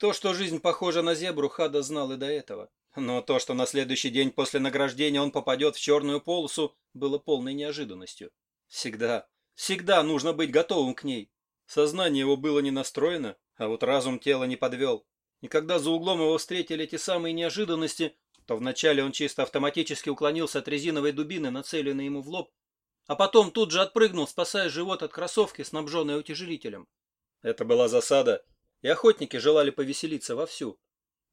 То, что жизнь похожа на зебру, Хада знал и до этого. Но то, что на следующий день после награждения он попадет в черную полосу, было полной неожиданностью. Всегда, всегда нужно быть готовым к ней. Сознание его было не настроено, а вот разум тело не подвел. И когда за углом его встретили эти самые неожиданности, то вначале он чисто автоматически уклонился от резиновой дубины, нацеленной ему в лоб, а потом тут же отпрыгнул, спасая живот от кроссовки, снабженной утяжелителем. Это была засада, и охотники желали повеселиться вовсю.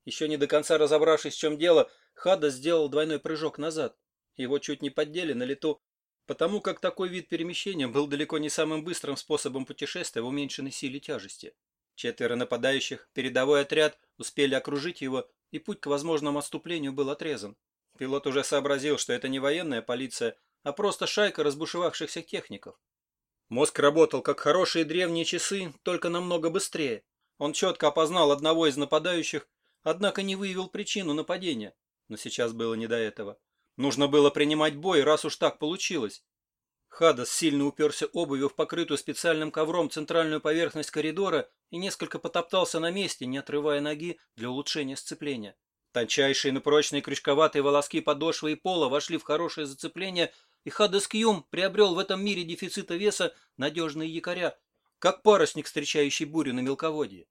Еще не до конца разобравшись, в чем дело, Хада сделал двойной прыжок назад. Его чуть не поддели на лету, потому как такой вид перемещения был далеко не самым быстрым способом путешествия в уменьшенной силе тяжести. Четверо нападающих, передовой отряд, успели окружить его, и путь к возможному отступлению был отрезан. Пилот уже сообразил, что это не военная полиция, а просто шайка разбушевавшихся техников. Мозг работал как хорошие древние часы, только намного быстрее. Он четко опознал одного из нападающих, однако не выявил причину нападения. Но сейчас было не до этого. Нужно было принимать бой, раз уж так получилось. Хадас сильно уперся обувью в покрытую специальным ковром центральную поверхность коридора и несколько потоптался на месте, не отрывая ноги для улучшения сцепления. Тончайшие, но прочные крючковатые волоски подошвы и пола вошли в хорошее зацепление, и Хадас Кьюм приобрел в этом мире дефицита веса надежные якоря, как парусник, встречающий бурю на мелководье.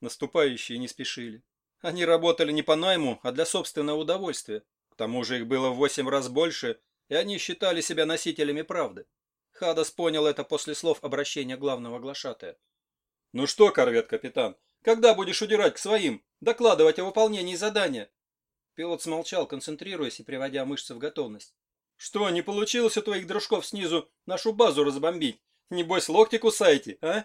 Наступающие не спешили. Они работали не по найму, а для собственного удовольствия. К тому же их было в восемь раз больше, и они считали себя носителями правды. Хадас понял это после слов обращения главного глашатая. «Ну что, корвет-капитан, когда будешь удирать к своим, докладывать о выполнении задания?» Пилот смолчал, концентрируясь и приводя мышцы в готовность. «Что, не получилось у твоих дружков снизу нашу базу разбомбить? Небось, локти кусаете, а?»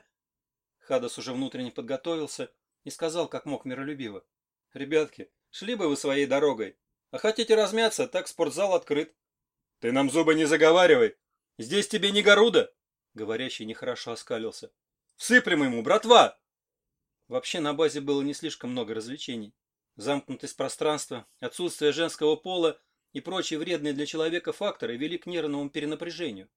Хадас уже внутренне подготовился и сказал, как мог миролюбиво. «Ребятки, шли бы вы своей дорогой. А хотите размяться, так спортзал открыт. «Ты нам зубы не заговаривай! Здесь тебе не горуда!» Говорящий нехорошо оскалился. «Всыплем ему, братва!» Вообще на базе было не слишком много развлечений. Замкнутость пространства, отсутствие женского пола и прочие вредные для человека факторы вели к нервному перенапряжению.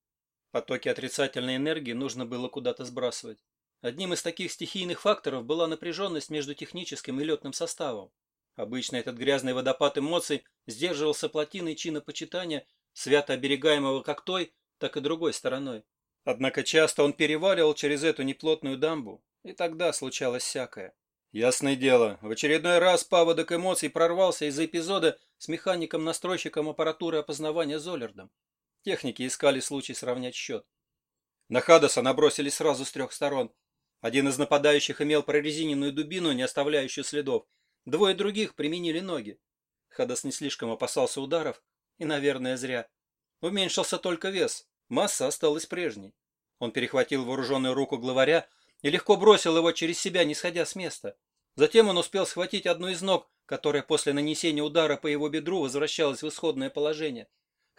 Потоки отрицательной энергии нужно было куда-то сбрасывать. Одним из таких стихийных факторов была напряженность между техническим и летным составом. Обычно этот грязный водопад эмоций сдерживался плотиной чина почитания свято оберегаемого как той, так и другой стороной. Однако часто он переваливал через эту неплотную дамбу, и тогда случалось всякое. Ясное дело, в очередной раз паводок эмоций прорвался из-за эпизода с механиком-настройщиком аппаратуры опознавания Золлердом. Техники искали случай сравнять счет. На Хадаса набросили сразу с трех сторон. Один из нападающих имел прорезиненную дубину, не оставляющую следов. Двое других применили ноги. Хадас не слишком опасался ударов, и, наверное, зря. Уменьшился только вес, масса осталась прежней. Он перехватил вооруженную руку главаря и легко бросил его через себя, не сходя с места. Затем он успел схватить одну из ног, которая после нанесения удара по его бедру возвращалась в исходное положение.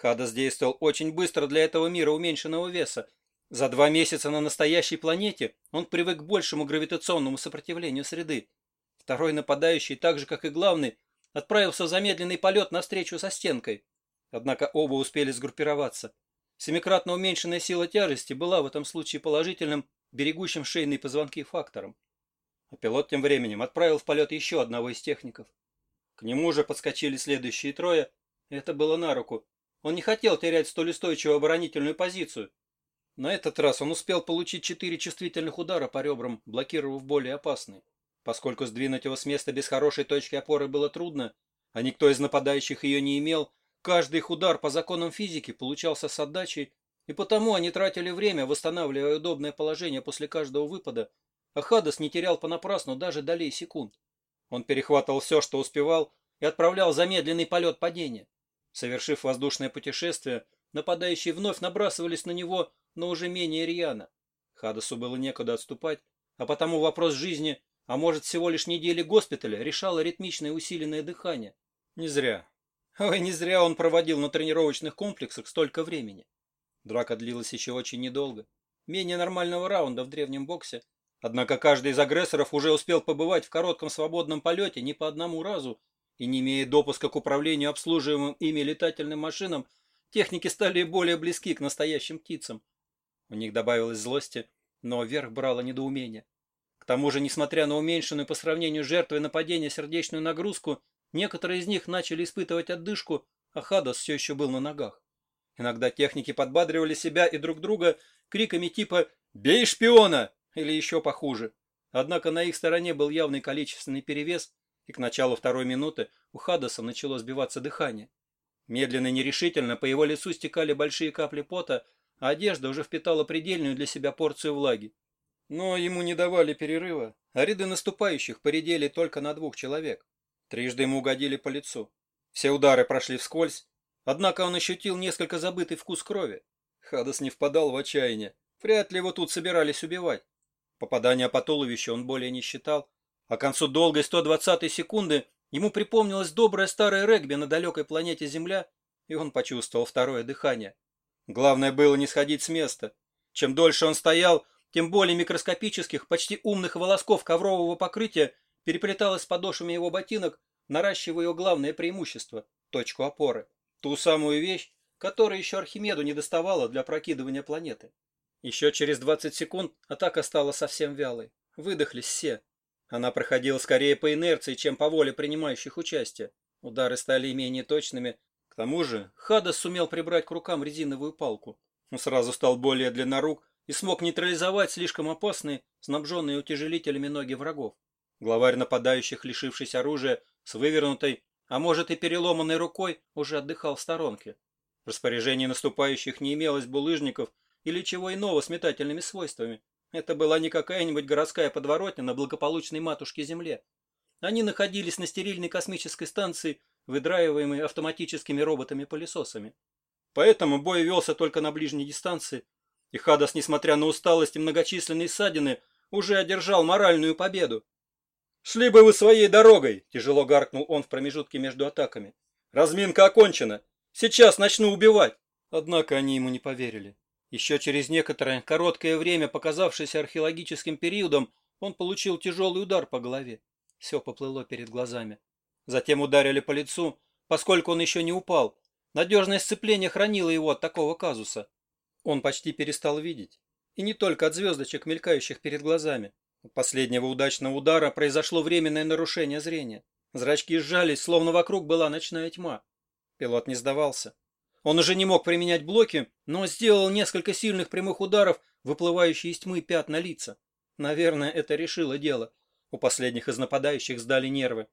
Хадас действовал очень быстро для этого мира уменьшенного веса. За два месяца на настоящей планете он привык к большему гравитационному сопротивлению среды. Второй нападающий, так же как и главный, отправился в замедленный полет навстречу со стенкой. Однако оба успели сгруппироваться. Семикратно уменьшенная сила тяжести была в этом случае положительным, берегущим шейные позвонки фактором. А пилот тем временем отправил в полет еще одного из техников. К нему же подскочили следующие трое, это было на руку. Он не хотел терять столь устойчивую оборонительную позицию. На этот раз он успел получить четыре чувствительных удара по ребрам, блокировав более опасные. Поскольку сдвинуть его с места без хорошей точки опоры было трудно, а никто из нападающих ее не имел, Каждый их удар по законам физики получался с отдачей, и потому они тратили время, восстанавливая удобное положение после каждого выпада, а Хадас не терял понапрасну даже долей секунд. Он перехватывал все, что успевал, и отправлял замедленный полет падения. Совершив воздушное путешествие, нападающие вновь набрасывались на него, но уже менее рьяно. Хадасу было некуда отступать, а потому вопрос жизни, а может всего лишь недели госпиталя, решало ритмичное усиленное дыхание. Не зря. Ой, не зря он проводил на тренировочных комплексах столько времени. Драка длилась еще очень недолго. Менее нормального раунда в древнем боксе. Однако каждый из агрессоров уже успел побывать в коротком свободном полете не по одному разу, и не имея допуска к управлению обслуживаемым ими летательным машинам, техники стали более близки к настоящим птицам. У них добавилось злости, но вверх брало недоумение. К тому же, несмотря на уменьшенную по сравнению жертвой нападения сердечную нагрузку, некоторые из них начали испытывать отдышку, а Хадас все еще был на ногах. Иногда техники подбадривали себя и друг друга криками типа «Бей шпиона!» или еще похуже. Однако на их стороне был явный количественный перевес, и к началу второй минуты у Хадаса начало сбиваться дыхание. Медленно и нерешительно по его лицу стекали большие капли пота, а одежда уже впитала предельную для себя порцию влаги. Но ему не давали перерыва, а ряды наступающих поредели только на двух человек. Трижды ему угодили по лицу. Все удары прошли вскользь, однако он ощутил несколько забытый вкус крови. Хадас не впадал в отчаяние. Вряд ли его тут собирались убивать. Попадания по туловищу он более не считал, к концу долгой 120-й секунды ему припомнилось доброе старое регби на далекой планете Земля, и он почувствовал второе дыхание. Главное было не сходить с места. Чем дольше он стоял, тем более микроскопических, почти умных волосков коврового покрытия переплеталось с подошвами его ботинок, наращивая его главное преимущество – точку опоры. Ту самую вещь, которая еще Архимеду не доставала для прокидывания планеты. Еще через 20 секунд атака стала совсем вялой. Выдохлись все. Она проходила скорее по инерции, чем по воле принимающих участие. Удары стали менее точными. К тому же Хадас сумел прибрать к рукам резиновую палку. Он сразу стал более длиннорук и смог нейтрализовать слишком опасные, снабженные утяжелителями ноги врагов. Главарь нападающих, лишившись оружия, с вывернутой, а может и переломанной рукой, уже отдыхал в сторонке. В распоряжении наступающих не имелось булыжников или чего иного с метательными свойствами. Это была не какая-нибудь городская подворотня на благополучной матушке Земле. Они находились на стерильной космической станции, выдраиваемой автоматическими роботами-пылесосами. Поэтому бой велся только на ближней дистанции, и Хадас, несмотря на усталость и многочисленные ссадины, уже одержал моральную победу. «Шли бы вы своей дорогой!» – тяжело гаркнул он в промежутке между атаками. «Разминка окончена! Сейчас начну убивать!» Однако они ему не поверили. Еще через некоторое короткое время, показавшееся археологическим периодом, он получил тяжелый удар по голове. Все поплыло перед глазами. Затем ударили по лицу, поскольку он еще не упал. Надежное сцепление хранило его от такого казуса. Он почти перестал видеть. И не только от звездочек, мелькающих перед глазами. От последнего удачного удара произошло временное нарушение зрения. Зрачки сжались, словно вокруг была ночная тьма. Пилот не сдавался. Он уже не мог применять блоки, но сделал несколько сильных прямых ударов, выплывающие из тьмы пятна лица. Наверное, это решило дело. У последних из нападающих сдали нервы.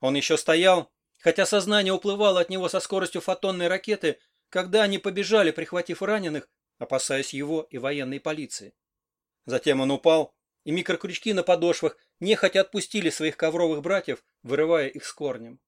Он еще стоял, хотя сознание уплывало от него со скоростью фотонной ракеты, когда они побежали, прихватив раненых, опасаясь его и военной полиции. Затем он упал, и микрокрючки на подошвах нехотя отпустили своих ковровых братьев, вырывая их с корнем.